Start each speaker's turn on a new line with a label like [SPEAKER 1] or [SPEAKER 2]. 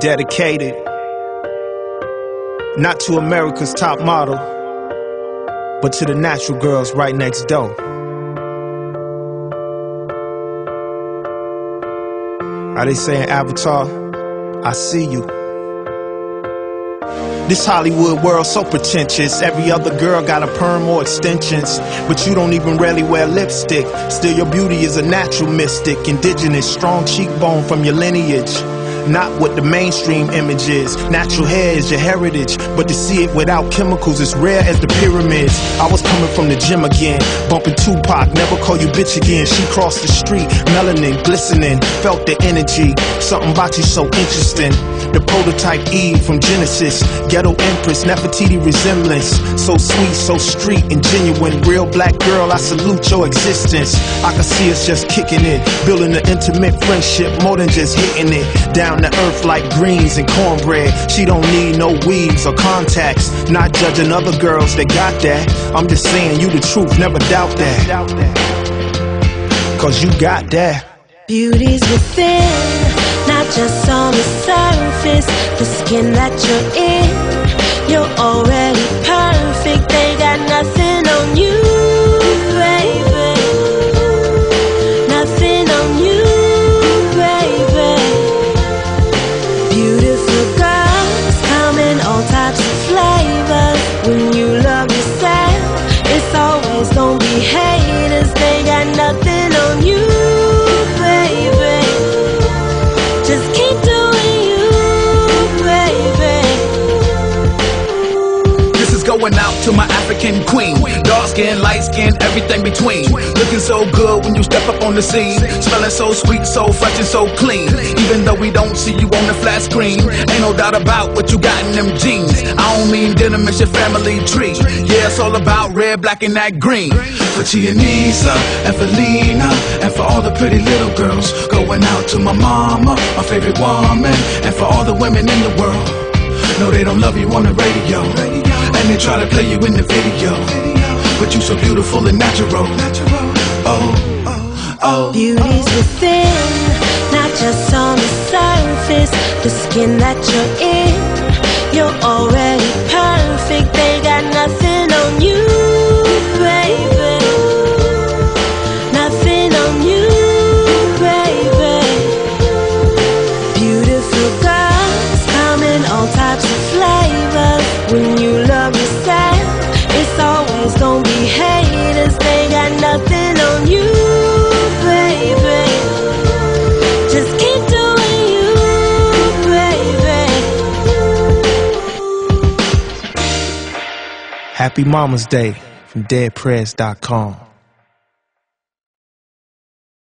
[SPEAKER 1] dedicated not to America's top model, but to the natural girls right next door. Are they saying Avatar? I see you. This Hollywood world so pretentious. Every other girl got a perm or extensions, but you don't even really wear lipstick. Still, your beauty is a natural mystic, indigenous, strong cheekbone from your lineage not what the mainstream image is. Natural hair is your heritage, but to see it without chemicals is rare as the pyramids. I was coming from the gym again, bumping Tupac, never call you bitch again. She crossed the street, melanin glistening, felt the energy. Something about you so interesting. The prototype Eve from Genesis, ghetto empress, Nefertiti resemblance. So sweet, so street and genuine. Real black girl, I salute your existence. I can see us just kicking it, building an intimate friendship, more than just hitting it. Down down to earth like greens and cornbread. She don't need no weaves or contacts. Not judging other girls that got that. I'm just saying you the truth, never doubt that. Cause you got that.
[SPEAKER 2] Beauty's within, not just on the surface. The skin that you're in, you're already perfect. They got nothing on you.
[SPEAKER 3] Going out to my African queen. Dark skin, light skin, everything between. Looking so good when you step up on the scene. Smelling so sweet, so fresh and so clean. Even though we don't see you on the flat screen. Ain't no doubt about what you got in them jeans. I don't mean denim, it's your family tree. Yeah, it's all about red, black, and that green. For Chianisa and for Lena and for all the pretty little girls. Going out to my mama, my favorite woman. And for all the women in the world. No, they don't love you on the radio. And they try to play you in the video. But you so beautiful and natural. Oh, oh, oh.
[SPEAKER 2] Beauty's within, not just on the surface. The skin that you're in, you're already
[SPEAKER 1] Happy Mama's Day from deadprez.com.